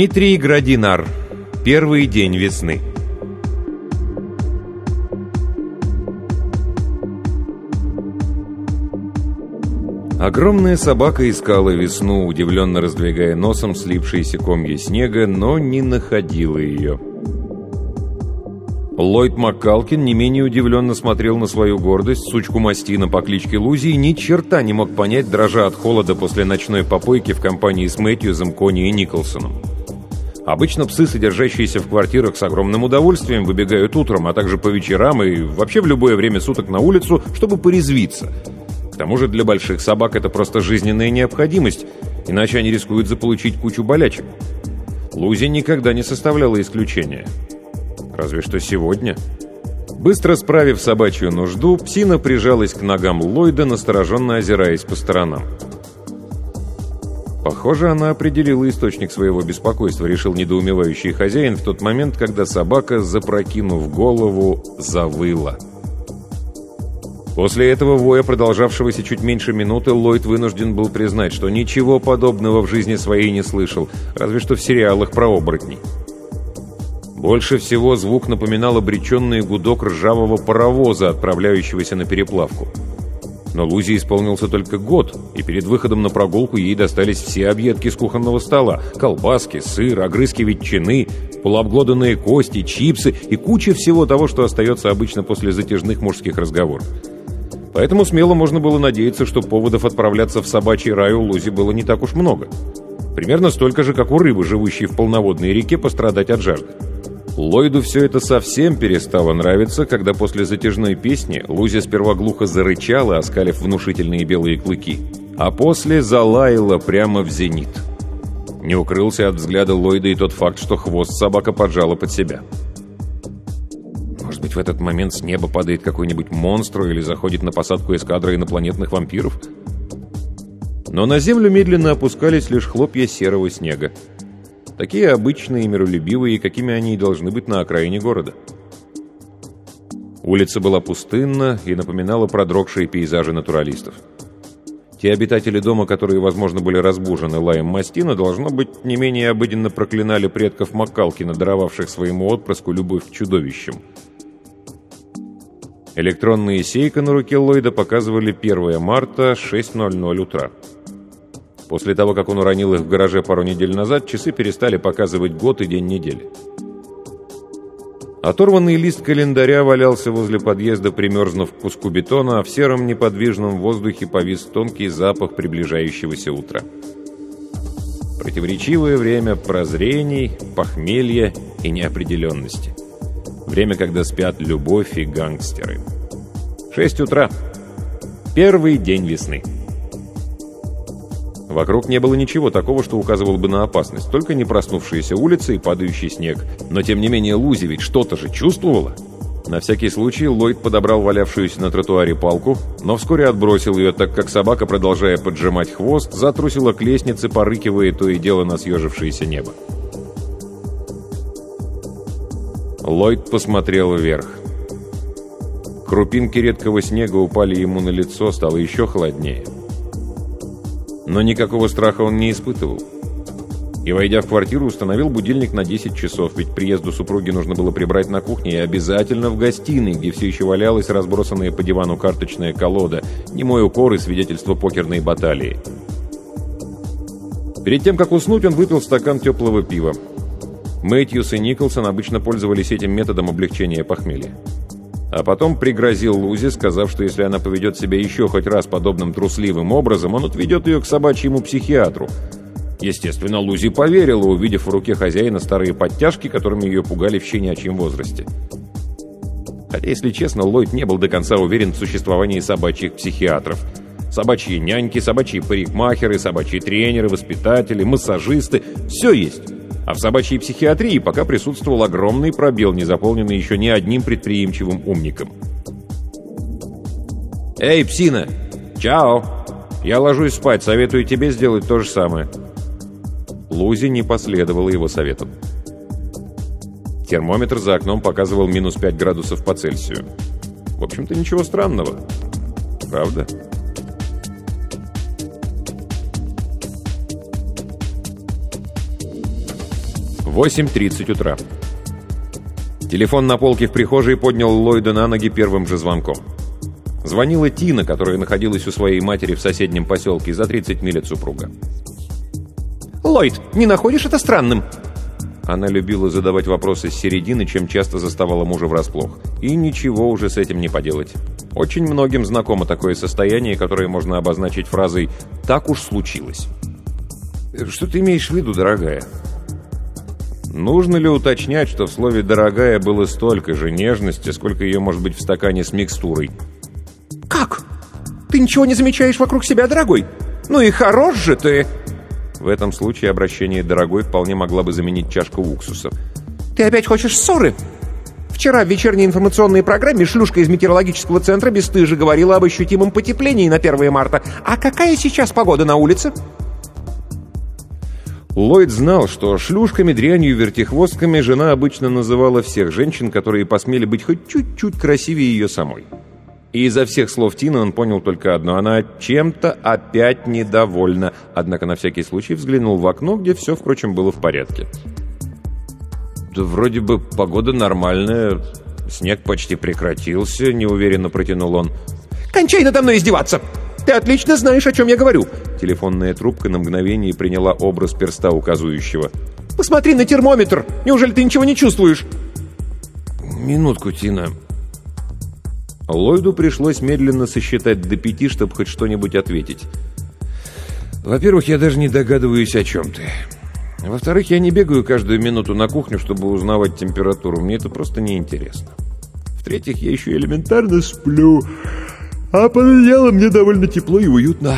Дмитрий Градинар. Первый день весны. Огромная собака искала весну, удивленно раздвигая носом слипшиеся комья снега, но не находила ее. Ллойд Маккалкин не менее удивленно смотрел на свою гордость, сучку мастина по кличке Лузи, и ни черта не мог понять, дрожа от холода после ночной попойки в компании с Мэтьюзом, Кони и Николсоном. Обычно псы, содержащиеся в квартирах с огромным удовольствием, выбегают утром, а также по вечерам и вообще в любое время суток на улицу, чтобы порезвиться. К тому же для больших собак это просто жизненная необходимость, иначе они рискуют заполучить кучу болячек. Лузи никогда не составляла исключения. Разве что сегодня. Быстро справив собачью нужду, псина прижалась к ногам Ллойда, настороженно озираясь по сторонам. Похоже, она определила источник своего беспокойства, решил недоумевающий хозяин в тот момент, когда собака, запрокинув голову, завыла. После этого воя, продолжавшегося чуть меньше минуты, Ллойд вынужден был признать, что ничего подобного в жизни своей не слышал, разве что в сериалах про оборотней. Больше всего звук напоминал обреченный гудок ржавого паровоза, отправляющегося на переплавку. Но Лузе исполнился только год, и перед выходом на прогулку ей достались все объедки с кухонного стола. Колбаски, сыр, огрызки ветчины, полуобглоданные кости, чипсы и куча всего того, что остается обычно после затяжных мужских разговоров. Поэтому смело можно было надеяться, что поводов отправляться в собачий рай у Лузи было не так уж много. Примерно столько же, как у рыбы, живущей в полноводной реке, пострадать от жажды. Ллойду все это совсем перестало нравиться, когда после затяжной песни Лузя сперва глухо зарычала, оскалив внушительные белые клыки, а после залаяла прямо в зенит. Не укрылся от взгляда Ллойда и тот факт, что хвост собака поджала под себя. Может быть, в этот момент с неба падает какой-нибудь монстр или заходит на посадку эскадра инопланетных вампиров? Но на землю медленно опускались лишь хлопья серого снега. Такие обычные и миролюбивые, какими они и должны быть на окраине города. Улица была пустынна и напоминала продрогшие пейзажи натуралистов. Те обитатели дома, которые, возможно, были разбужены лаем мастина, должно быть, не менее обыденно проклинали предков Маккалкина, даровавших своему отпрыску любовь к чудовищам. Электронные сейка на руке Ллойда показывали 1 марта, 6.00 утра. После того, как он уронил их в гараже пару недель назад, часы перестали показывать год и день недели. Оторванный лист календаря валялся возле подъезда, примерзнув к куску бетона, а в сером неподвижном воздухе повис тонкий запах приближающегося утра. Противоречивое время прозрений, похмелья и неопределенности. Время, когда спят любовь и гангстеры. Шесть утра. Первый день весны. Вокруг не было ничего такого, что указывало бы на опасность, только не проснувшиеся улицы и падающий снег. Но тем не менее Лузи ведь что-то же чувствовала. На всякий случай Ллойд подобрал валявшуюся на тротуаре палку, но вскоре отбросил ее, так как собака, продолжая поджимать хвост, затрусила к лестнице, порыкивая то и дело на съежившееся небо. Ллойд посмотрел вверх. Крупинки редкого снега упали ему на лицо, стало еще холоднее. Но никакого страха он не испытывал. И, войдя в квартиру, установил будильник на 10 часов, ведь приезду супруги нужно было прибрать на кухне и обязательно в гостиной, где все еще валялась разбросанная по дивану карточная колода, немой укор и свидетельство покерной баталии. Перед тем, как уснуть, он выпил стакан теплого пива. Мэтьюс и Николсон обычно пользовались этим методом облегчения похмелья. А потом пригрозил Лузе, сказав, что если она поведет себя еще хоть раз подобным трусливым образом, он отведет ее к собачьему психиатру. Естественно, Лузи поверила, увидев в руке хозяина старые подтяжки, которыми ее пугали в щенячьем возрасте. Хотя, если честно, Ллойд не был до конца уверен в существовании собачьих психиатров. Собачьи няньки, собачьи парикмахеры, собачьи тренеры, воспитатели, массажисты – все есть. А в собачьей психиатрии пока присутствовал огромный пробел, не заполненный еще ни одним предприимчивым умником. «Эй, псина! Чао! Я ложусь спать, советую тебе сделать то же самое». Лузи не последовала его советам. Термометр за окном показывал минус 5 градусов по Цельсию. В общем-то, ничего странного. Правда? Правда? 8.30 утра. Телефон на полке в прихожей поднял Ллойда на ноги первым же звонком. Звонила Тина, которая находилась у своей матери в соседнем поселке за 30 миль от супруга. «Ллойд, не находишь это странным?» Она любила задавать вопросы с середины, чем часто заставала мужа врасплох. И ничего уже с этим не поделать. Очень многим знакомо такое состояние, которое можно обозначить фразой «так уж случилось». «Что ты имеешь в виду, дорогая?» Нужно ли уточнять, что в слове «дорогая» было столько же нежности, сколько ее может быть в стакане с микстурой? «Как? Ты ничего не замечаешь вокруг себя, дорогой? Ну и хорош же ты!» В этом случае обращение «дорогой» вполне могла бы заменить чашку уксуса. «Ты опять хочешь ссоры?» Вчера в вечерней информационной программе шлюшка из метеорологического центра бесстыже говорила об ощутимом потеплении на 1 марта. А какая сейчас погода на улице? Ллойд знал, что шлюшками, дрянью, вертихвостками жена обычно называла всех женщин, которые посмели быть хоть чуть-чуть красивее ее самой. И изо всех слов Тины он понял только одно. Она чем-то опять недовольна. Однако на всякий случай взглянул в окно, где все, впрочем, было в порядке. «Да вроде бы погода нормальная. Снег почти прекратился», — неуверенно протянул он. «Кончай надо мной издеваться! Ты отлично знаешь, о чем я говорю!» Телефонная трубка на мгновение приняла образ перста указывающего. «Посмотри на термометр! Неужели ты ничего не чувствуешь?» «Минутку, Тина», Ллойду пришлось медленно сосчитать до пяти, чтобы хоть что-нибудь ответить. «Во-первых, я даже не догадываюсь, о чем ты. Во-вторых, я не бегаю каждую минуту на кухню, чтобы узнавать температуру. Мне это просто неинтересно. В-третьих, я еще элементарно сплю, а под одеялом мне довольно тепло и уютно.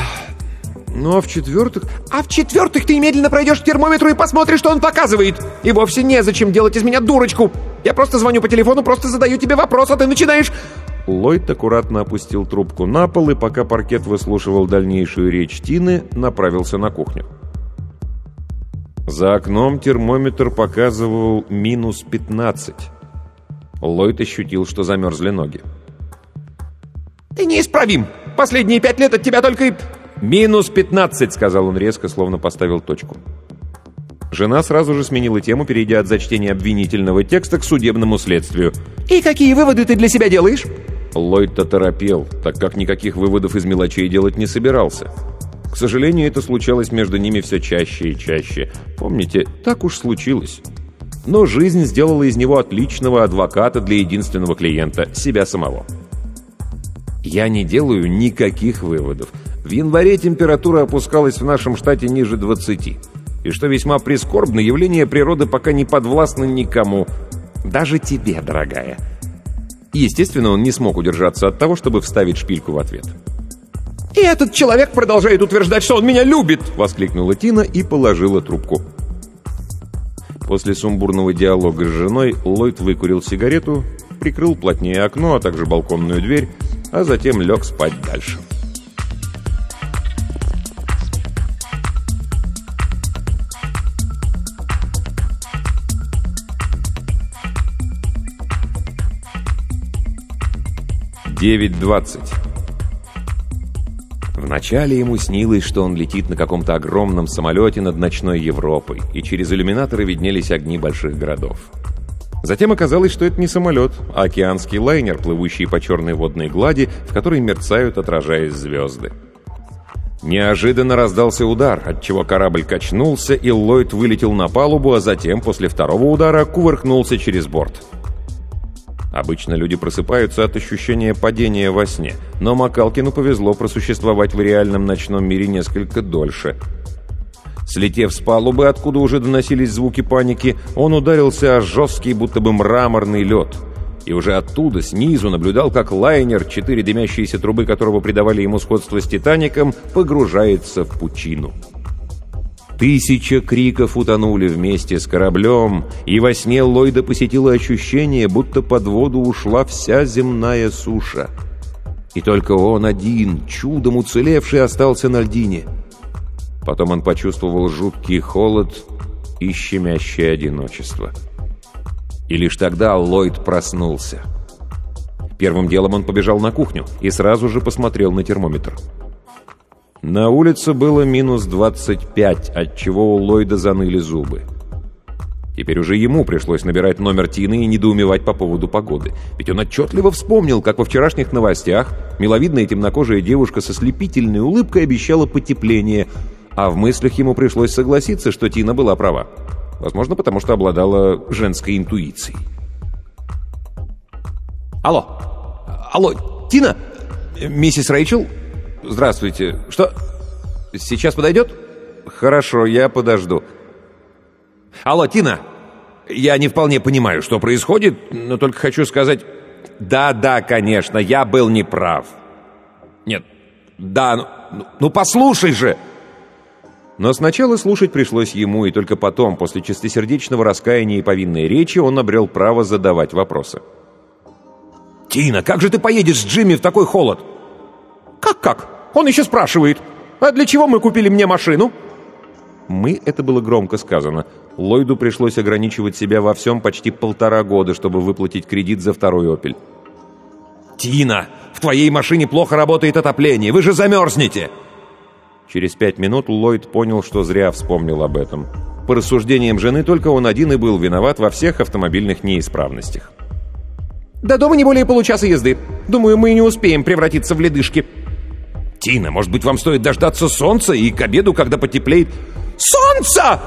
Ну, а в-четвертых... А в-четвертых, ты медленно пройдешь к термометру и посмотришь, что он показывает. И вовсе незачем делать из меня дурочку. Я просто звоню по телефону, просто задаю тебе вопрос, а ты начинаешь... Ллойд аккуратно опустил трубку на пол и, пока паркет выслушивал дальнейшую речь Тины, направился на кухню. За окном термометр показывал минус 15. Ллойд ощутил, что замерзли ноги. «Ты неисправим! Последние пять лет от тебя только и...» «Минус 15!» — сказал он резко, словно поставил точку. Жена сразу же сменила тему, перейдя от зачтения обвинительного текста к судебному следствию. «И какие выводы ты для себя делаешь?» Ллойд торопел, так как никаких выводов из мелочей делать не собирался. К сожалению, это случалось между ними все чаще и чаще. Помните, так уж случилось. Но жизнь сделала из него отличного адвоката для единственного клиента – себя самого. Я не делаю никаких выводов. В январе температура опускалась в нашем штате ниже 20. И что весьма прискорбно, явление природы пока не подвластно никому. Даже тебе, дорогая. Естественно, он не смог удержаться от того, чтобы вставить шпильку в ответ. «И этот человек продолжает утверждать, что он меня любит!» — воскликнула Тина и положила трубку. После сумбурного диалога с женой Ллойд выкурил сигарету, прикрыл плотнее окно, а также балконную дверь, а затем лег спать дальше. Девять двадцать. Вначале ему снилось, что он летит на каком-то огромном самолете над ночной Европой, и через иллюминаторы виднелись огни больших городов. Затем оказалось, что это не самолет, а океанский лайнер, плывущий по черной водной глади, в которой мерцают, отражаясь звезды. Неожиданно раздался удар, отчего корабль качнулся, и Ллойд вылетел на палубу, а затем, после второго удара, кувыркнулся через борт. Обычно люди просыпаются от ощущения падения во сне, но Макалкину повезло просуществовать в реальном ночном мире несколько дольше. Слетев с палубы, откуда уже доносились звуки паники, он ударился о жесткий, будто бы мраморный лед. И уже оттуда, снизу, наблюдал, как лайнер, четыре дымящиеся трубы которого придавали ему сходство с «Титаником», погружается в пучину. Тысяча криков утонули вместе с кораблем, и во сне Ллойда посетило ощущение, будто под воду ушла вся земная суша. И только он один, чудом уцелевший, остался на льдине. Потом он почувствовал жуткий холод и щемящее одиночество. И лишь тогда Ллойд проснулся. Первым делом он побежал на кухню и сразу же посмотрел на термометр. На улице было минус 25, отчего у Ллойда заныли зубы. Теперь уже ему пришлось набирать номер Тины и недоумевать по поводу погоды. Ведь он отчетливо вспомнил, как во вчерашних новостях миловидная темнокожая девушка со слепительной улыбкой обещала потепление, а в мыслях ему пришлось согласиться, что Тина была права. Возможно, потому что обладала женской интуицией. «Алло! Алло, Тина? Миссис Рэйчел?» «Здравствуйте. Что? Сейчас подойдет?» «Хорошо, я подожду». «Алло, Тина! Я не вполне понимаю, что происходит, но только хочу сказать...» «Да, да, конечно, я был неправ». «Нет, да, ну, ну, ну послушай же!» Но сначала слушать пришлось ему, и только потом, после чистосердечного раскаяния и повинной речи, он обрел право задавать вопросы. «Тина, как же ты поедешь с Джимми в такой холод?» «Как-как? Он еще спрашивает. А для чего мы купили мне машину?» «Мы» — это было громко сказано. Ллойду пришлось ограничивать себя во всем почти полтора года, чтобы выплатить кредит за второй «Опель». «Тина, в твоей машине плохо работает отопление, вы же замерзнете!» Через пять минут Ллойд понял, что зря вспомнил об этом. По рассуждениям жены, только он один и был виноват во всех автомобильных неисправностях. «До дома не более получаса езды. Думаю, мы не успеем превратиться в ледышки», «Тина, может быть, вам стоит дождаться солнца и к обеду, когда потеплеет...» «Солнце!»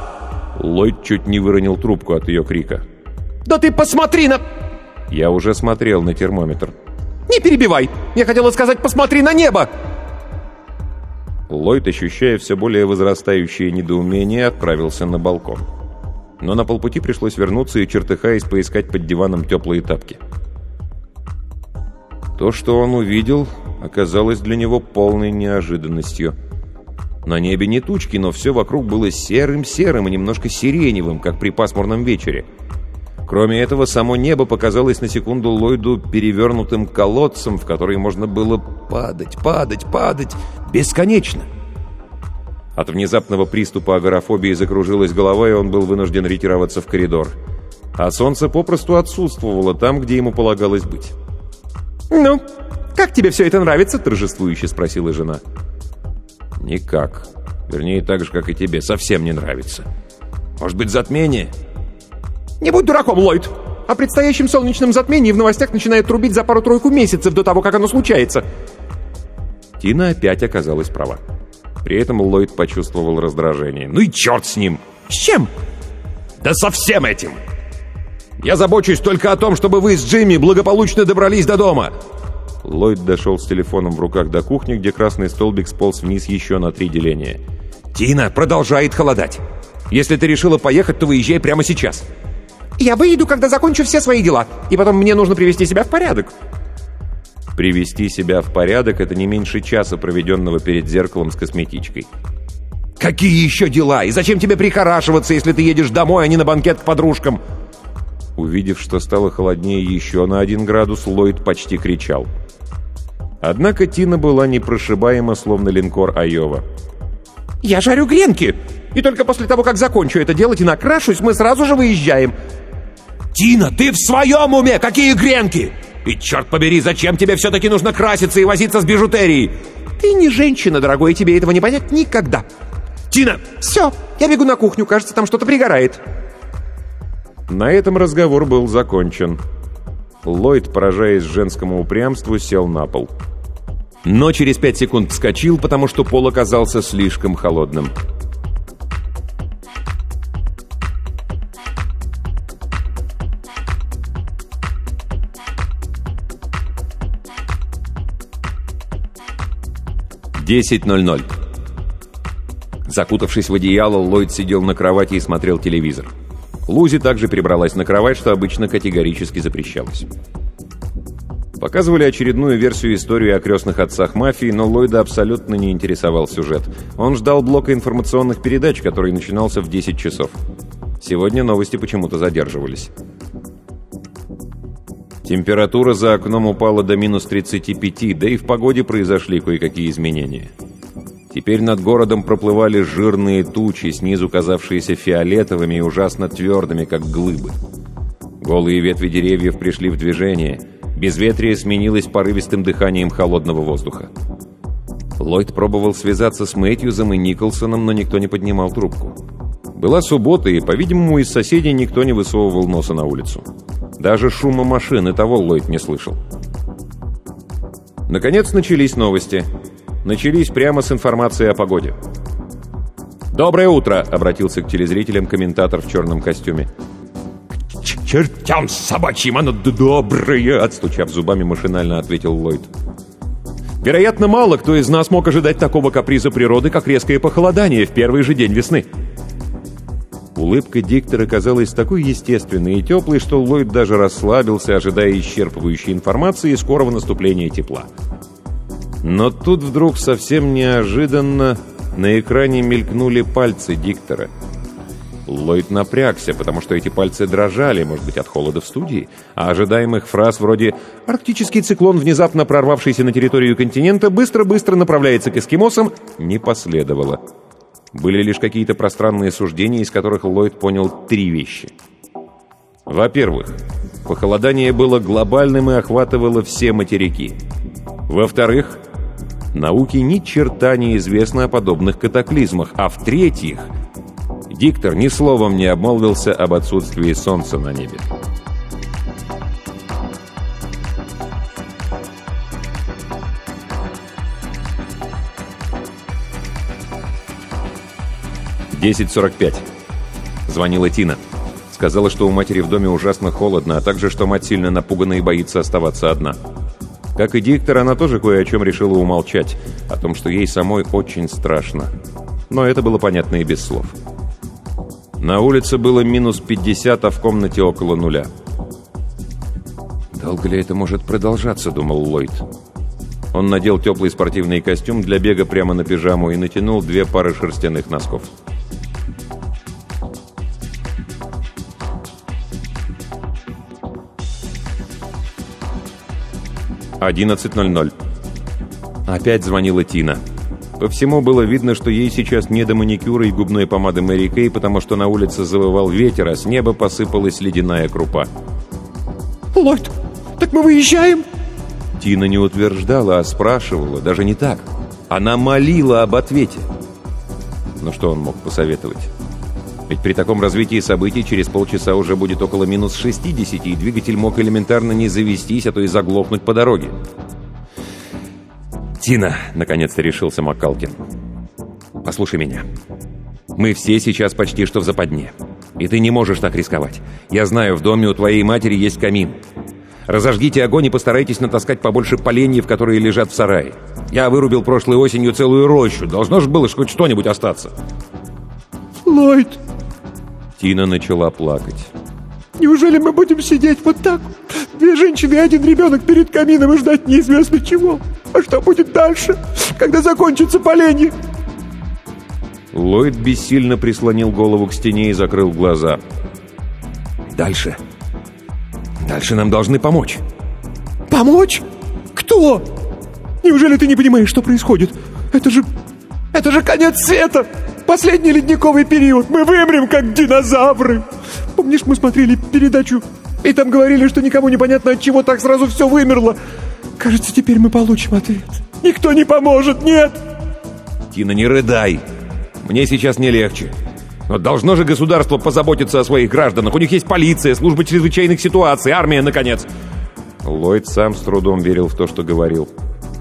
Ллойд чуть не выронил трубку от ее крика. «Да ты посмотри на...» Я уже смотрел на термометр. «Не перебивай! Я хотела сказать, посмотри на небо!» Ллойд, ощущая все более возрастающее недоумение, отправился на балкон. Но на полпути пришлось вернуться и, чертыхаясь, поискать под диваном теплые тапки. То, что он увидел, оказалось для него полной неожиданностью. На небе не тучки, но все вокруг было серым-серым и немножко сиреневым, как при пасмурном вечере. Кроме этого, само небо показалось на секунду Ллойду перевернутым колодцем, в который можно было падать, падать, падать бесконечно. От внезапного приступа агорафобии закружилась голова, и он был вынужден ретироваться в коридор. А солнце попросту отсутствовало там, где ему полагалось быть. «Ну, как тебе все это нравится?» – торжествующе спросила жена. «Никак. Вернее, так же, как и тебе. Совсем не нравится. Может быть, затмение?» «Не будь дураком, Ллойд! О предстоящем солнечном затмении в новостях начинают трубить за пару-тройку месяцев до того, как оно случается!» Тина опять оказалась права. При этом Ллойд почувствовал раздражение. «Ну и черт с ним!» «С чем?» «Да со всем этим!» «Я забочусь только о том, чтобы вы с Джимми благополучно добрались до дома!» Ллойд дошел с телефоном в руках до кухни, где красный столбик сполз вниз еще на три деления. «Тина, продолжает холодать! Если ты решила поехать, то выезжай прямо сейчас!» «Я выйду, когда закончу все свои дела, и потом мне нужно привести себя в порядок!» Привести себя в порядок — это не меньше часа, проведенного перед зеркалом с косметичкой. «Какие еще дела? И зачем тебе прихорашиваться, если ты едешь домой, а не на банкет к подружкам?» Увидев, что стало холоднее еще на один градус, Ллойд почти кричал. Однако Тина была непрошибаема, словно линкор Айова. «Я жарю гренки! И только после того, как закончу это делать и накрашусь, мы сразу же выезжаем!» «Тина, ты в своем уме? Какие гренки? И черт побери, зачем тебе все-таки нужно краситься и возиться с бижутерией? Ты не женщина, дорогой, и тебе этого не понять никогда!» «Тина!» «Все, я бегу на кухню, кажется, там что-то пригорает!» На этом разговор был закончен. Ллойд, поражаясь женскому упрямству, сел на пол. Но через пять секунд вскочил, потому что пол оказался слишком холодным. 10.00. Закутавшись в одеяло, Ллойд сидел на кровати и смотрел телевизор. Лузи также перебралась на кровать, что обычно категорически запрещалось. Показывали очередную версию истории о крестных отцах мафии, но Ллойда абсолютно не интересовал сюжет. Он ждал блока информационных передач, который начинался в 10 часов. Сегодня новости почему-то задерживались. Температура за окном упала до минус 35, да и в погоде произошли кое-какие изменения. Теперь над городом проплывали жирные тучи, снизу казавшиеся фиолетовыми и ужасно твердыми, как глыбы. Голые ветви деревьев пришли в движение. Безветрие сменилось порывистым дыханием холодного воздуха. Ллойд пробовал связаться с Мэтьюзом и Николсоном, но никто не поднимал трубку. Была суббота, и, по-видимому, из соседей никто не высовывал носа на улицу. Даже шума машины того Ллойд не слышал. Наконец начались новости. Начались прямо с информации о погоде. «Доброе утро!» — обратился к телезрителям комментатор в черном костюме. «К чертям собачьим, оно доброе!» — отстучав зубами, машинально ответил Ллойд. «Вероятно, мало кто из нас мог ожидать такого каприза природы, как резкое похолодание в первый же день весны». Улыбка диктора казалась такой естественной и теплой, что Ллойд даже расслабился, ожидая исчерпывающей информации и скорого наступления тепла. Но тут вдруг совсем неожиданно на экране мелькнули пальцы диктора. Ллойд напрягся, потому что эти пальцы дрожали, может быть, от холода в студии, а ожидаемых фраз вроде «Арктический циклон, внезапно прорвавшийся на территорию континента, быстро-быстро направляется к эскимосам» не последовало. Были лишь какие-то пространные суждения, из которых Ллойд понял три вещи. Во-первых, похолодание было глобальным и охватывало все материки. Во-вторых, науке ни черта не известно о подобных катаклизмах. А в-третьих, диктор ни словом не обмолвился об отсутствии солнца на небе. 10.45. Звонила Тина. Сказала, что у матери в доме ужасно холодно, а также, что мать сильно напугана и боится оставаться одна. Как и диктор, она тоже кое о чем решила умолчать, о том, что ей самой очень страшно. Но это было понятно и без слов. На улице было минус 50, а в комнате около нуля. «Долго ли это может продолжаться?» — думал Ллойд. Он надел теплый спортивный костюм для бега прямо на пижаму и натянул две пары шерстяных носков. 11.00. Опять звонила Тина. По всему было видно, что ей сейчас не до маникюра и губной помады Мэри Кей, потому что на улице завывал ветер, а с неба посыпалась ледяная крупа. «Ллойд, так мы выезжаем?» Тина не утверждала, а спрашивала, даже не так. Она молила об ответе. Но что он мог посоветовать? Ведь при таком развитии событий через полчаса уже будет около минус 60, и двигатель мог элементарно не завестись, а то и заглохнуть по дороге. «Тина!» — наконец-то решился Маккалкин. «Послушай меня. Мы все сейчас почти что в западне. И ты не можешь так рисковать. Я знаю, в доме у твоей матери есть камин. Разожгите огонь и постарайтесь натаскать побольше поленьев, которые лежат в сарае. Я вырубил прошлой осенью целую рощу. Должно же было хоть что-нибудь остаться». «Ллойд!» Тина начала плакать. «Неужели мы будем сидеть вот так? Две женщины и один ребенок перед камином и ждать неизвестно чего? А что будет дальше, когда закончится поленье?» Ллойд бессильно прислонил голову к стене и закрыл глаза. «Дальше. Дальше нам должны помочь». «Помочь? Кто? Неужели ты не понимаешь, что происходит? Это же... это же конец света!» Последний ледниковый период. Мы вымрем, как динозавры. Помнишь, мы смотрели передачу, и там говорили, что никому не понятно, от чего так сразу все вымерло. Кажется, теперь мы получим ответ. Никто не поможет, нет. Тина, не рыдай. Мне сейчас не легче. Но должно же государство позаботиться о своих гражданах. У них есть полиция, служба чрезвычайных ситуаций, армия, наконец. Ллойд сам с трудом верил в то, что говорил.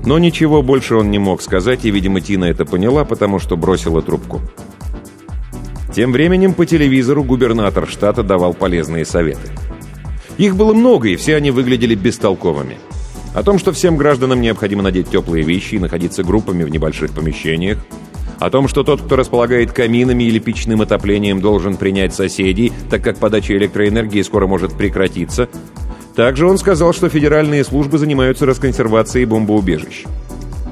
Но ничего больше он не мог сказать, и, видимо, Тина это поняла, потому что бросила трубку. Тем временем по телевизору губернатор штата давал полезные советы. Их было много, и все они выглядели бестолковыми. о том, что всем гражданам необходимо надеть теплые вещи и находиться группами в небольших помещениях, о том, что тот, кто располагает каминами или печным отоплением, должен принять соседей, так как подача электроэнергии скоро может прекратиться. Также он сказал, что федеральные службы занимаются расконсервацией бомбоубежищ.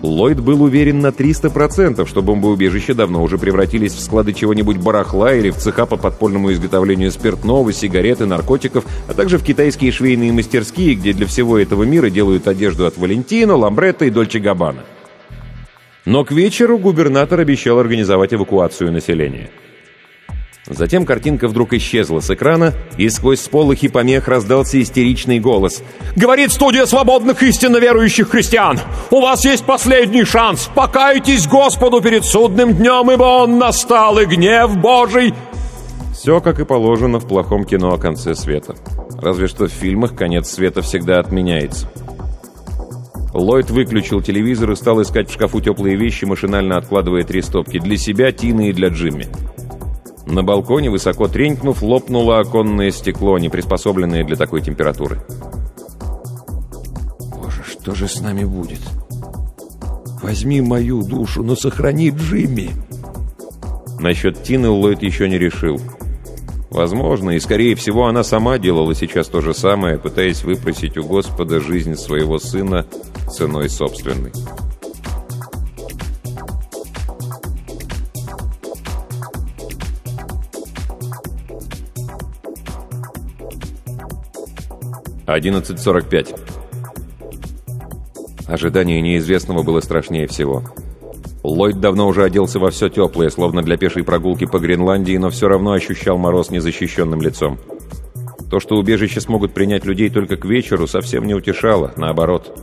Ллойд был уверен на 300%, что бомбоубежища давно уже превратились в склады чего-нибудь барахла или в цеха по подпольному изготовлению спиртного, сигарет и наркотиков, а также в китайские швейные мастерские, где для всего этого мира делают одежду от Валентино, Ламбретто и Дольче Габбана. Но к вечеру губернатор обещал организовать эвакуацию населения. Затем картинка вдруг исчезла с экрана, и сквозь сполохи помех раздался истеричный голос. «Говорит студия свободных истинно верующих христиан! У вас есть последний шанс! Покайтесь Господу перед судным днем, ибо Он настал, и гнев Божий!» Все, как и положено в плохом кино о конце света. Разве что в фильмах конец света всегда отменяется. Ллойд выключил телевизор и стал искать в шкафу теплые вещи, машинально откладывая три стопки для себя, Тины и для Джимми. На балконе, высоко тренькнув, лопнуло оконное стекло, не приспособленное для такой температуры. «Боже, что же с нами будет? Возьми мою душу, но сохрани Джимми!» Насчет Тины Ллойд еще не решил. Возможно, и скорее всего она сама делала сейчас то же самое, пытаясь выпросить у Господа жизнь своего сына ценой собственной. 11.45. Ожидание неизвестного было страшнее всего. Ллойд давно уже оделся во все теплое, словно для пешей прогулки по Гренландии, но все равно ощущал мороз незащищенным лицом. То, что убежище смогут принять людей только к вечеру, совсем не утешало, наоборот.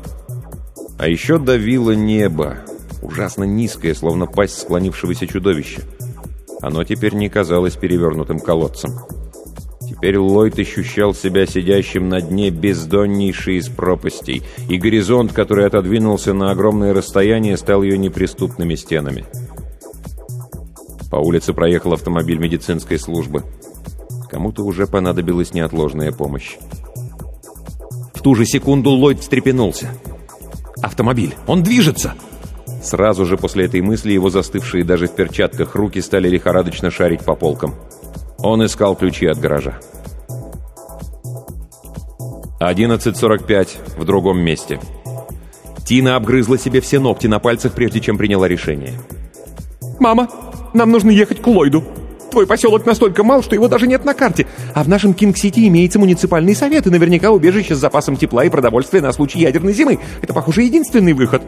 А еще давило небо, ужасно низкое, словно пасть склонившегося чудовища. Оно теперь не казалось перевернутым колодцем. Теперь Ллойд ощущал себя сидящим на дне бездоннейшей из пропастей, и горизонт, который отодвинулся на огромное расстояние, стал ее неприступными стенами. По улице проехал автомобиль медицинской службы. Кому-то уже понадобилась неотложная помощь. В ту же секунду Ллойд встрепенулся. «Автомобиль! Он движется!» Сразу же после этой мысли его застывшие даже в перчатках руки стали лихорадочно шарить по полкам. Он искал ключи от гаража. 11.45 в другом месте. Тина обгрызла себе все ногти на пальцах, прежде чем приняла решение. «Мама, нам нужно ехать к Ллойду. Твой поселок настолько мал, что его даже нет на карте. А в нашем Кинг-Сити имеется муниципальный совет и наверняка убежище с запасом тепла и продовольствия на случай ядерной зимы. Это, похоже, единственный выход».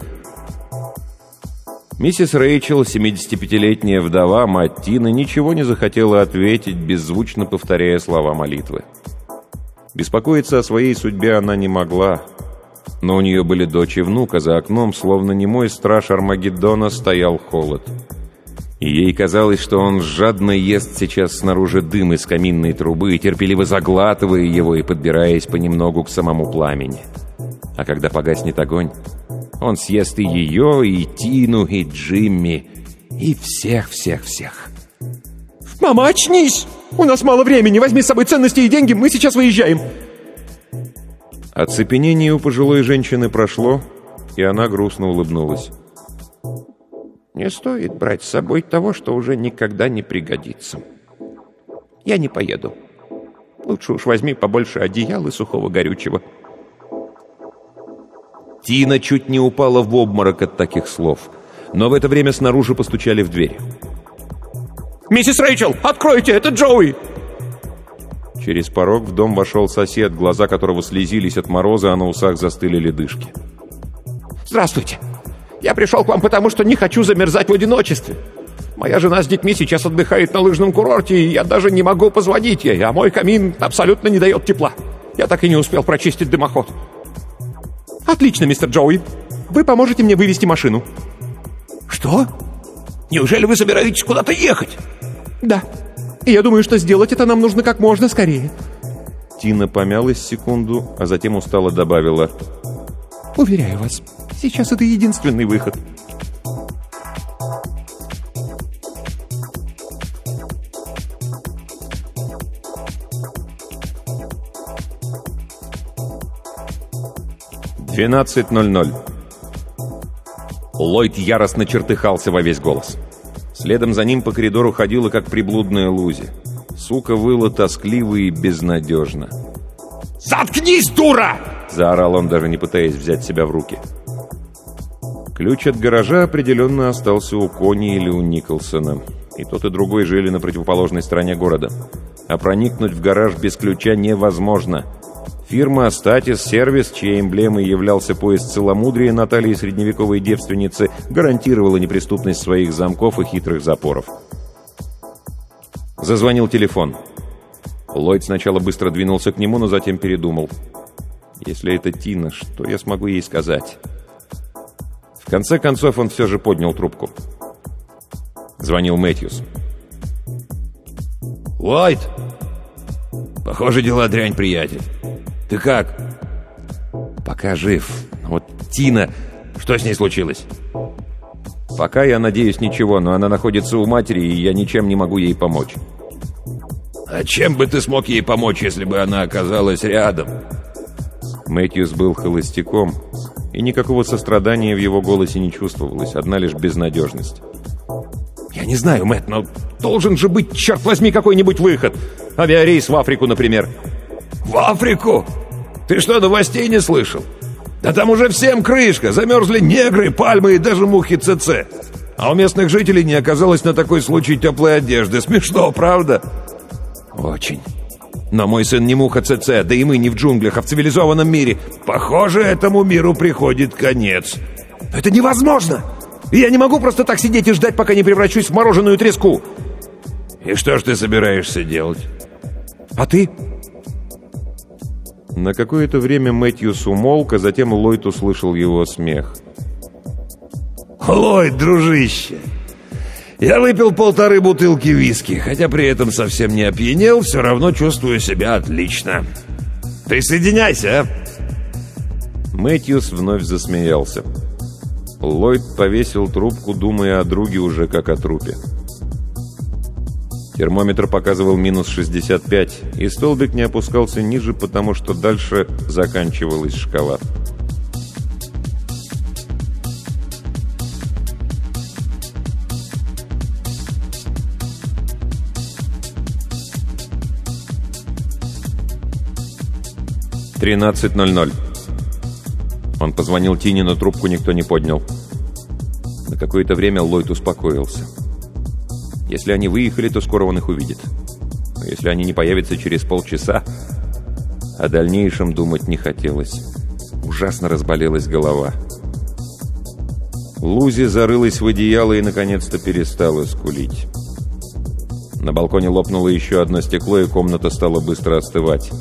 Миссис Рэйчел, 75-летняя вдова, мать Тины, ничего не захотела ответить, беззвучно повторяя слова молитвы. Беспокоиться о своей судьбе она не могла, но у нее были дочь и внук, а за окном, словно немой страж Армагеддона, стоял холод. И ей казалось, что он жадно ест сейчас снаружи дым из каминной трубы, терпеливо заглатывая его и подбираясь понемногу к самому пламени. А когда погаснет огонь, он съест и ее, и Тину, и Джимми, и всех-всех-всех. «Мама, очнись! У нас мало времени, возьми с собой ценности и деньги, мы сейчас выезжаем!» Оцепенение у пожилой женщины прошло, и она грустно улыбнулась. «Не стоит брать с собой того, что уже никогда не пригодится. Я не поеду. Лучше уж возьми побольше одеял и сухого горючего». Тина чуть не упала в обморок от таких слов. Но в это время снаружи постучали в дверь. «Миссис Рэйчел, откройте, это Джоуи!» Через порог в дом вошел сосед, глаза которого слезились от мороза, а на усах застыли ледышки. «Здравствуйте! Я пришел к вам, потому что не хочу замерзать в одиночестве. Моя жена с детьми сейчас отдыхает на лыжном курорте, и я даже не могу позвонить ей, а мой камин абсолютно не дает тепла. Я так и не успел прочистить дымоход. «Отлично, мистер Джоуи. Вы поможете мне вывести машину». «Что? Неужели вы собираетесь куда-то ехать?» «Да. И я думаю, что сделать это нам нужно как можно скорее». Тина помялась секунду, а затем устало добавила. «Уверяю вас, сейчас это единственный выход». 12.00. Ллойд яростно чертыхался во весь голос. Следом за ним по коридору ходила, как приблудная Лузи. Сука выла тоскливо и безнадежно. «Заткнись, дура!» — заорал он, даже не пытаясь взять себя в руки. Ключ от гаража определенно остался у Кони или у Николсона. И тот, и другой жили на противоположной стороне города. А проникнуть в гараж без ключа невозможно — Фирма «Статис Сервис», чьей эмблемой являлся пояс целомудрия Натальи средневековой девственницы, гарантировала неприступность своих замков и хитрых запоров. Зазвонил телефон. Ллойд сначала быстро двинулся к нему, но затем передумал. «Если это Тина, что я смогу ей сказать?» В конце концов он все же поднял трубку. Звонил Мэтьюс. «Ллойд! Похоже, дела дрянь, приятель. Ты как?» «Пока жив. Вот Тина... Что с ней случилось?» «Пока, я надеюсь, ничего, но она находится у матери, и я ничем не могу ей помочь». «А чем бы ты смог ей помочь, если бы она оказалась рядом?» Мэтьюс был холостяком, и никакого сострадания в его голосе не чувствовалось, одна лишь безнадежность. «Я не знаю, Мэтт, но должен же быть, черт возьми, какой-нибудь выход! Авиарейс в Африку, например!» «В Африку? Ты что, новостей не слышал? Да там уже всем крышка, замерзли негры, пальмы и даже мухи ЦЦ. А у местных жителей не оказалось на такой случай теплой одежды. Смешно, правда? Очень. Но мой сын не муха ЦЦ, да и мы не в джунглях, а в цивилизованном мире. Похоже, этому миру приходит конец. Это невозможно! я не могу просто так сидеть и ждать, пока не превращусь в мороженую треску. И что ж ты собираешься делать? А ты? На какое-то время Мэтьюс умолк, а затем Ллойд услышал его смех. «Ллойд, дружище, я выпил полторы бутылки виски, хотя при этом совсем не опьянел, все равно чувствую себя отлично. Присоединяйся, а!» Мэтьюс вновь засмеялся. Ллойд повесил трубку, думая о друге уже как о трупе. Термометр показывал минус 65, и столбик не опускался ниже, потому что дальше заканчивалась шкала. Тринадцать ноль ноль. Он позвонил Тине, но трубку никто не поднял. На какое-то время Ллойд успокоился. Если они выехали, то скоро он их увидит. Но если они не появятся через полчаса, о дальнейшем думать не хотелось. Ужасно разболелась голова. Лузи зарылась в одеяло и, наконец-то, перестала скулить. На балконе лопнуло еще одно стекло, и комната стала быстро остывать.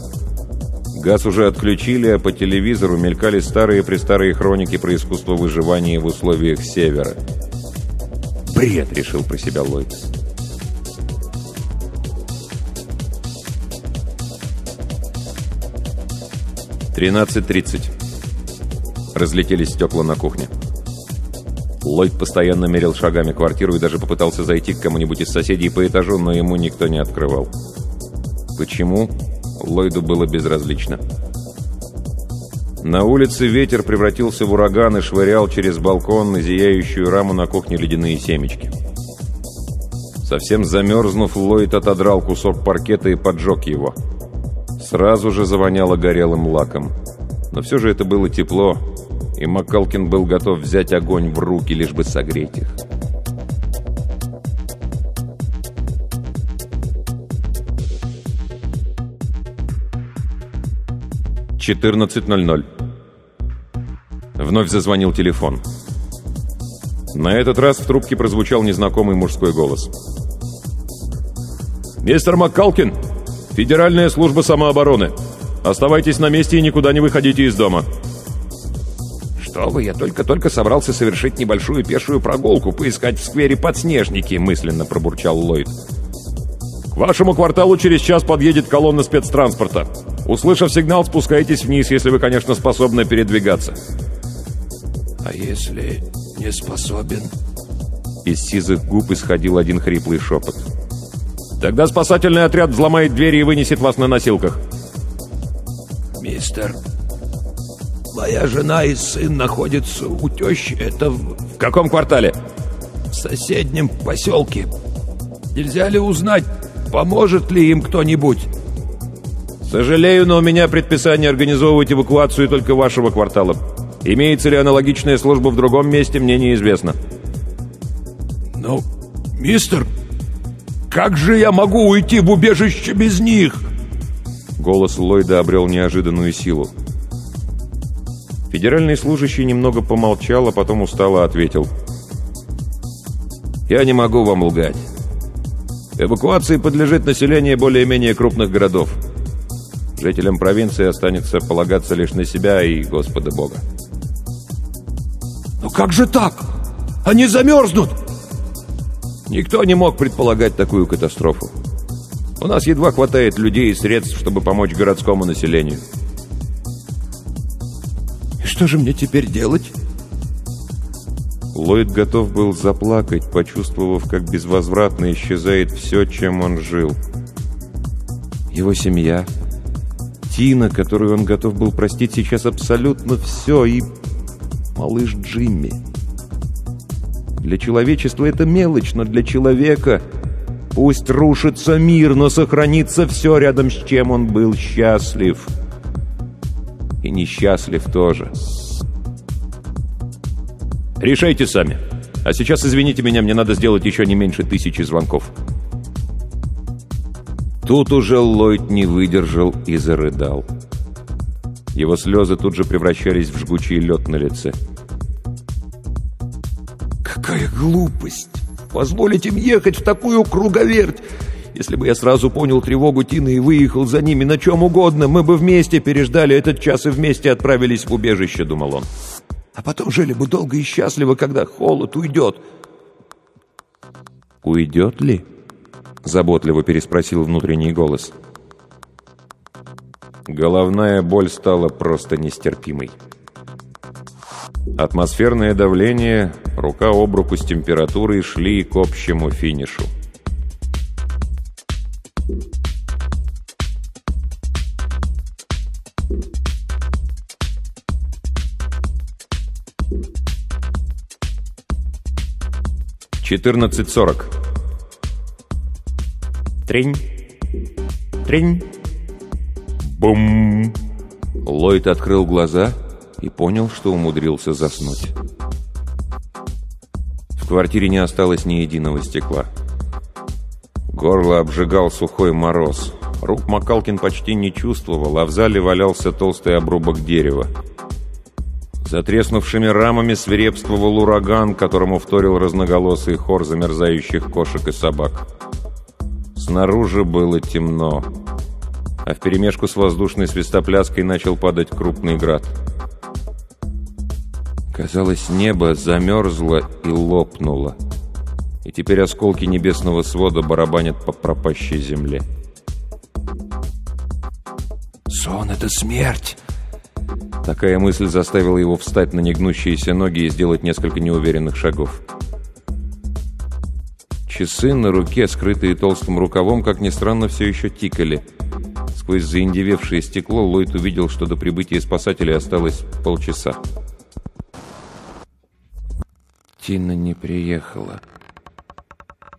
Газ уже отключили, а по телевизору мелькали старые-престарые хроники про искусство выживания в условиях Севера. «Бред!» — решил про себя Ллойд. 13.30. Разлетелись стекла на кухне. Ллойд постоянно мерил шагами квартиру и даже попытался зайти к кому-нибудь из соседей по этажу, но ему никто не открывал. Почему? Ллойду было безразлично. На улице ветер превратился в ураган и швырял через балкон на зияющую раму на кухне ледяные семечки. Совсем замерзнув, Ллойд отодрал кусок паркета и поджег его. — Сразу же завоняло горелым лаком. Но все же это было тепло, и Маккалкин был готов взять огонь в руки, лишь бы согреть их. Четырнадцать ноль ноль. Вновь зазвонил телефон. На этот раз в трубке прозвучал незнакомый мужской голос. «Мистер Маккалкин!» Федеральная служба самообороны. Оставайтесь на месте и никуда не выходите из дома». «Что вы, я только-только собрался совершить небольшую пешую прогулку, поискать в сквере подснежники», — мысленно пробурчал Ллойд. «К вашему кварталу через час подъедет колонна спецтранспорта. Услышав сигнал, спускайтесь вниз, если вы, конечно, способны передвигаться». «А если не способен?» Из сизых губ исходил один хриплый шепот. Тогда спасательный отряд взломает двери и вынесет вас на носилках. Мистер Моя жена и сын находятся у тещи. Это в, В каком квартале? в соседнем поселке. Нельзя ли узнать, поможет ли им кто-нибудь? Сожалею, но у меня предписание организовывать эвакуацию только вашего квартала. Имеется ли аналогичная служба в другом месте, мне неизвестно. Но, мистер, как же я могу уйти в убежище без них? Голос Ллойда обрел неожиданную силу. Федеральный служащий немного помолчал, а потом устало ответил. «Я не могу вам лгать. Эвакуации подлежит население более-менее крупных городов. Жителям провинции останется полагаться лишь на себя и Господа Бога. Но как же так? Они замерзнут! Никто не мог предполагать такую катастрофу. У нас едва хватает людей и средств, чтобы помочь городскому населению. И что же мне теперь делать? Ллойд готов был заплакать, почувствовав, как безвозвратно исчезает все, чем он жил. Его семья, Тина, которую он готов был простить сейчас абсолютно все, и малыш Джимми. Для человечества это мелочь, но для человека пусть рушится мир, но сохранится все, рядом с чем он был счастлив. И несчастлив тоже. Решайте сами. А сейчас, извините меня, мне надо сделать еще не меньше тысячи звонков. Тут уже Ллойд не выдержал и зарыдал. Его слезы тут же превращались в жгучий лед на лице. Какая глупость! Позволить им ехать в такую круговерть! Если бы я сразу понял тревогу Тины и выехал за ними на чем угодно, мы бы вместе переждали этот час и вместе отправились в убежище, думал он. А потом жили бы долго и счастливо, когда холод уйдет. «Уйдет ли?» — заботливо переспросил внутренний голос. Головная боль стала просто нестерпимой. Атмосферное давление, рука об руку с температурой шли к общему финишу. Четырнадцать сорок. Трень. Трень. Бум. Ллойд открыл глаза и понял, что умудрился заснуть. В квартире не осталось ни единого стекла. Горло обжигал сухой мороз. Рук Макалкин почти не чувствовал, а в зале валялся толстый обрубок дерева. За треснувшими рамами свирепствовал ураган, которому вторил разноголосый хор замерзающих кошек и собак. Снаружи было темно, а вперемешку с воздушной свистопляской начал падать крупный град. Казалось, небо замерзло и лопнуло, и теперь осколки небесного свода барабанят по пропащей земле. Сон — это смерть! Такая мысль заставила его встать на негнущиеся ноги и сделать несколько неуверенных шагов. Часы на руке, скрытые толстым рукавом, как ни странно, все еще тикали. Сквозь заиндевевшее стекло Ллойд увидел, что до прибытия спасателей осталось полчаса. Тина не приехала.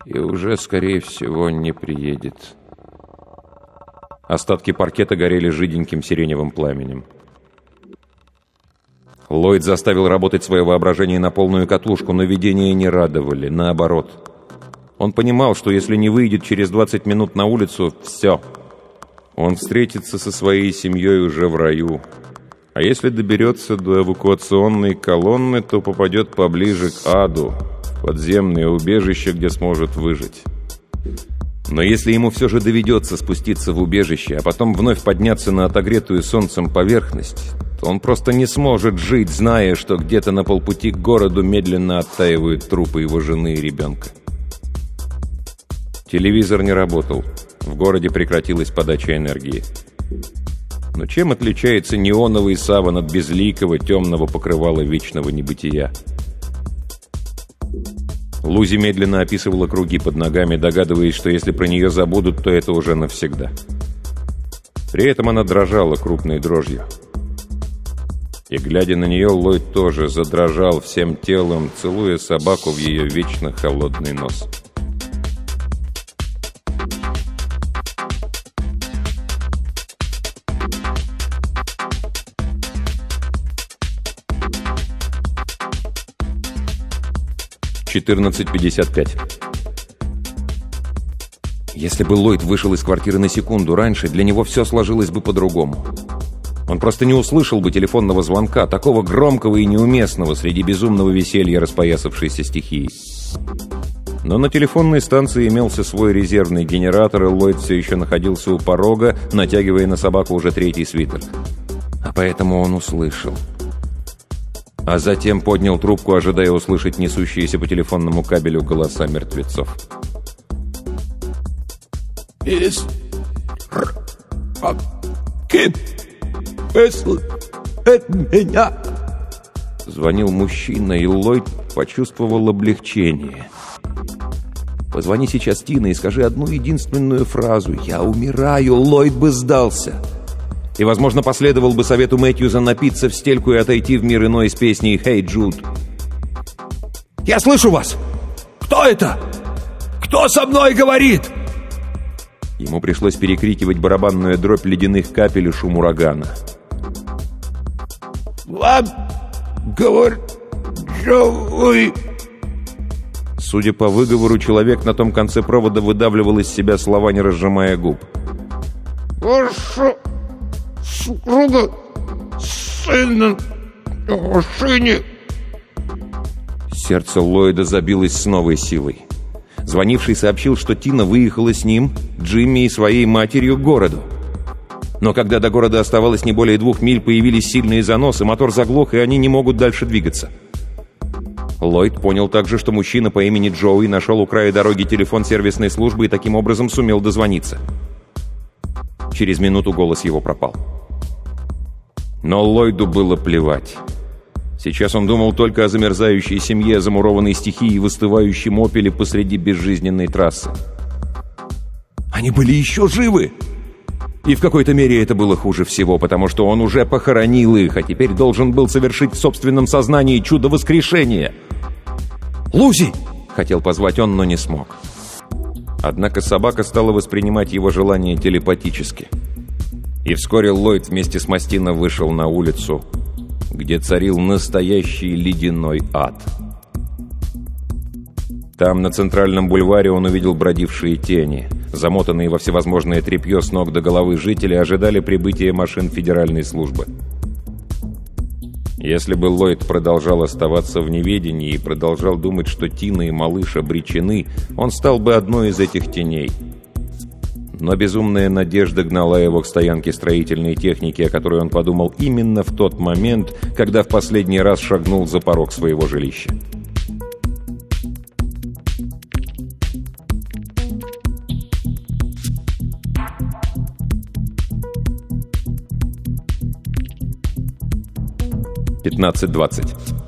И уже, скорее всего, не приедет. Остатки паркета горели жиденьким сиреневым пламенем. Ллойд заставил работать свое воображение на полную катушку, но видения не радовали, наоборот. Он понимал, что если не выйдет через 20 минут на улицу, все. Он встретится со своей семьей уже в раю. А если доберется до эвакуационной колонны, то попадет поближе к аду, в подземное убежище, где сможет выжить. Но если ему все же доведется спуститься в убежище, а потом вновь подняться на отогретую солнцем поверхность, то он просто не сможет жить, зная, что где-то на полпути к городу медленно оттаивают трупы его жены и ребенка. Телевизор не работал. В городе прекратилась подача энергии. Но чем отличается неоновый саван от безликого темного покрывала вечного небытия? Лузи медленно описывала круги под ногами, догадываясь, что если про нее забудут, то это уже навсегда. При этом она дрожала крупной дрожью. И, глядя на нее, Ллойд тоже задрожал всем телом, целуя собаку в ее вечно холодный нос. Четырнадцать пятьдесят пять. Если бы Ллойд вышел из квартиры на секунду раньше, для него все сложилось бы по-другому. Он просто не услышал бы телефонного звонка, такого громкого и неуместного среди безумного веселья распоясавшейся стихии. Но на телефонной станции имелся свой резервный генератор, и Ллойд все еще находился у порога, натягивая на собаку уже третий свитер. А поэтому он услышал. А затем поднял трубку, ожидая услышать несущиеся по телефонному кабелю голоса мертвецов. «Из... Кип...» «Выслушать меня!» Звонил мужчина, и Ллойд почувствовал облегчение. «Позвони сейчас Тина и скажи одну единственную фразу. Я умираю!» Ллойд бы сдался. И, возможно, последовал бы совету Мэтьюза напиться в стельку и отойти в мир иной с песней «Хей, Джуд». «Я слышу вас! Кто это? Кто со мной говорит?» Ему пришлось перекрикивать барабанную дробь ледяных капель и шум урагана вам говорю, Джоуи!» Судя по выговору, человек на том конце провода выдавливал из себя слова, не разжимая губ. «Ваша супруга сына в машине!» Сердце Ллойда забилось с новой силой. Звонивший сообщил, что Тина выехала с ним, Джимми и своей матерью к городу. Но когда до города оставалось не более двух миль, появились сильные заносы, мотор заглох, и они не могут дальше двигаться. Ллойд понял также, что мужчина по имени Джоуи нашел у края дороги телефон сервисной службы и таким образом сумел дозвониться. Через минуту голос его пропал. Но Ллойду было плевать. Сейчас он думал только о замерзающей семье, замурованной стихией и выстывающем опеле посреди безжизненной трассы. Они были еще живы! И в какой-то мере это было хуже всего, потому что он уже похоронил их, а теперь должен был совершить в собственном сознании чудо воскрешения. «Лузи!» — хотел позвать он, но не смог. Однако собака стала воспринимать его желание телепатически. И вскоре Ллойд вместе с Мастино вышел на улицу, где царил настоящий ледяной ад. Там, на центральном бульваре, он увидел бродившие тени — Замотанные во всевозможное тряпье с ног до головы жители ожидали прибытия машин федеральной службы. Если бы Ллойд продолжал оставаться в неведении и продолжал думать, что Тина и малыш обречены, он стал бы одной из этих теней. Но безумная надежда гнала его к стоянке строительной техники, о которой он подумал именно в тот момент, когда в последний раз шагнул за порог своего жилища. 15-20.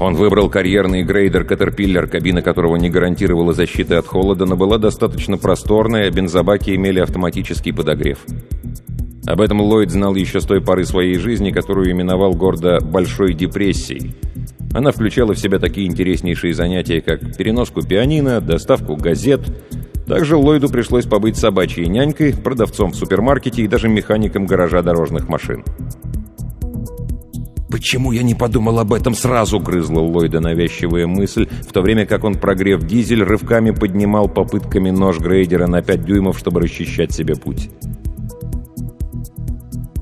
Он выбрал карьерный грейдер «Катерпиллер», кабина которого не гарантировала защиты от холода, но была достаточно просторная, а бензобаки имели автоматический подогрев. Об этом Ллойд знал еще с той поры своей жизни, которую именовал гордо «большой депрессией». Она включала в себя такие интереснейшие занятия, как переноску пианино, доставку газет. Также Ллойду пришлось побыть собачьей нянькой, продавцом в супермаркете и даже механиком гаража дорожных машин. «Почему я не подумал об этом сразу?» — грызла Ллойда навязчивая мысль, в то время как он, прогрев дизель, рывками поднимал попытками нож грейдера на 5 дюймов, чтобы расчищать себе путь.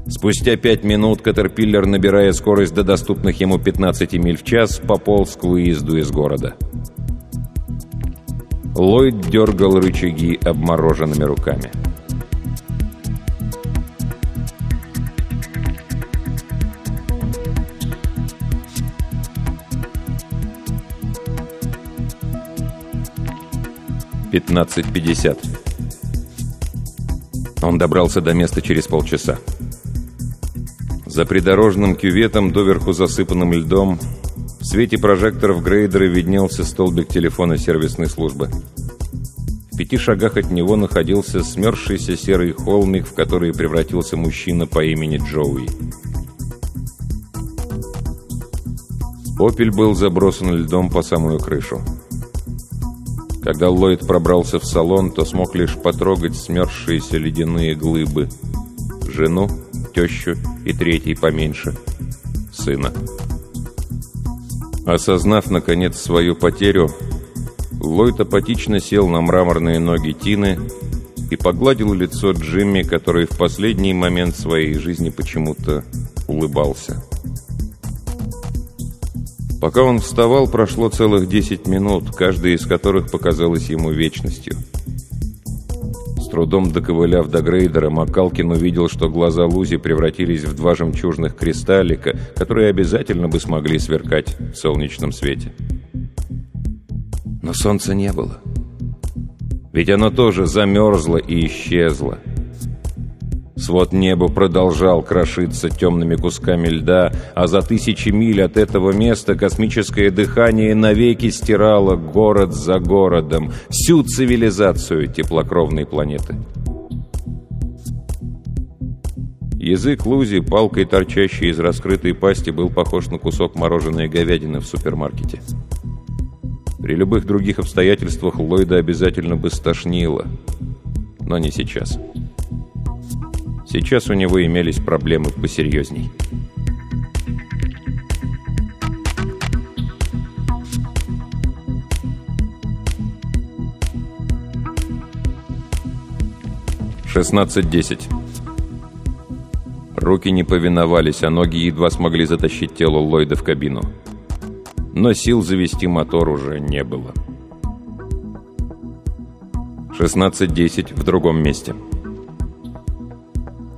Спустя пять минут Катерпиллер, набирая скорость до доступных ему 15 миль в час, пополз к выезду из города. Ллойд дергал рычаги обмороженными руками. 15.50. Он добрался до места через полчаса. За придорожным кюветом, доверху засыпанным льдом, в свете прожекторов грейдера виднелся столбик телефона сервисной службы. В пяти шагах от него находился смерзшийся серый холмик, в который превратился мужчина по имени Джоуи. «Опель» был забросан льдом по самую крышу. Когда Ллойд пробрался в салон, то смог лишь потрогать смерзшиеся ледяные глыбы. Жену, тещу и третий поменьше — сына. Осознав, наконец, свою потерю, Ллойд апатично сел на мраморные ноги Тины и погладил лицо Джимми, который в последний момент своей жизни почему-то улыбался. Пока он вставал, прошло целых 10 минут, каждая из которых показалась ему вечностью. С трудом доковыляв до грейдера, Макалкин увидел, что глаза Лузи превратились в два жемчужных кристаллика, которые обязательно бы смогли сверкать в солнечном свете. Но солнца не было. Ведь оно тоже замерзло и исчезло. Свод неба продолжал крошиться темными кусками льда, а за тысячи миль от этого места космическое дыхание навеки стирало город за городом, всю цивилизацию теплокровной планеты. Язык Лузи, палкой торчащей из раскрытой пасти, был похож на кусок мороженой говядины в супермаркете. При любых других обстоятельствах Ллойда обязательно бы стошнило. Но не сейчас. Сейчас у него имелись проблемы посерьезней. Шестнадцать десять. Руки не повиновались, а ноги едва смогли затащить тело Ллойда в кабину. Но сил завести мотор уже не было. 16.10 в другом месте.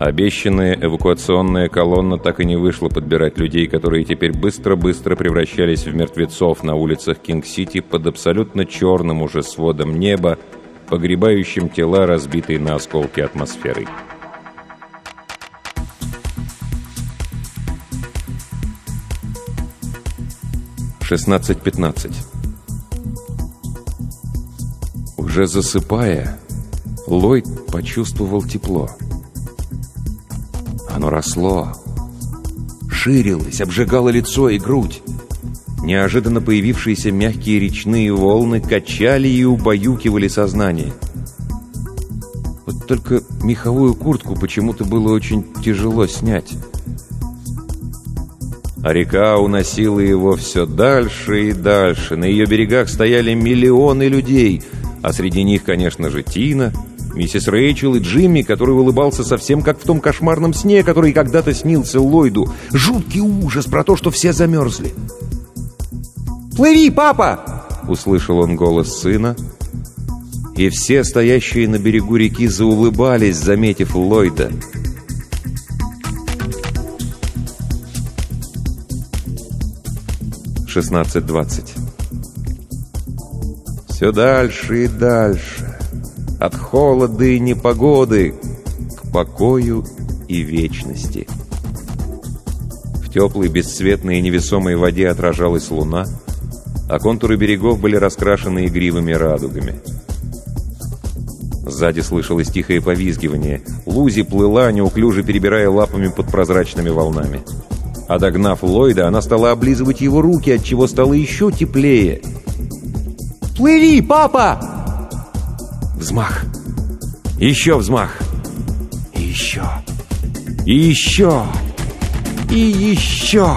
Обещанная эвакуационная колонна так и не вышла подбирать людей, которые теперь быстро-быстро превращались в мертвецов на улицах Кинг-Сити под абсолютно черным уже сводом неба, погребающим тела, разбитые на осколки атмосферой. Шестнадцать пятнадцать. Уже засыпая, Ллойд почувствовал тепло. Оно росло, ширилось, обжигало лицо и грудь. Неожиданно появившиеся мягкие речные волны качали и убаюкивали сознание. Вот только меховую куртку почему-то было очень тяжело снять. А река уносила его все дальше и дальше. На ее берегах стояли миллионы людей, а среди них, конечно же, Тина — Миссис Рэйчел и Джимми, который улыбался совсем как в том кошмарном сне, который когда-то снился Ллойду. Жуткий ужас про то, что все замерзли. «Плыви, папа!» — услышал он голос сына. И все стоящие на берегу реки заулыбались, заметив Ллойда. Шестнадцать двадцать. Все дальше и дальше от холода и непогоды к покою и вечности. В теплой, бесцветной и невесомой воде отражалась луна, а контуры берегов были раскрашены игривыми радугами. Сзади слышалось тихое повизгивание. Лузи плыла, неуклюже перебирая лапами под прозрачными волнами. А догнав Ллойда, она стала облизывать его руки, отчего стало еще теплее. «Плыви, папа!» Взмах. Еще взмах. И еще. И еще. И еще.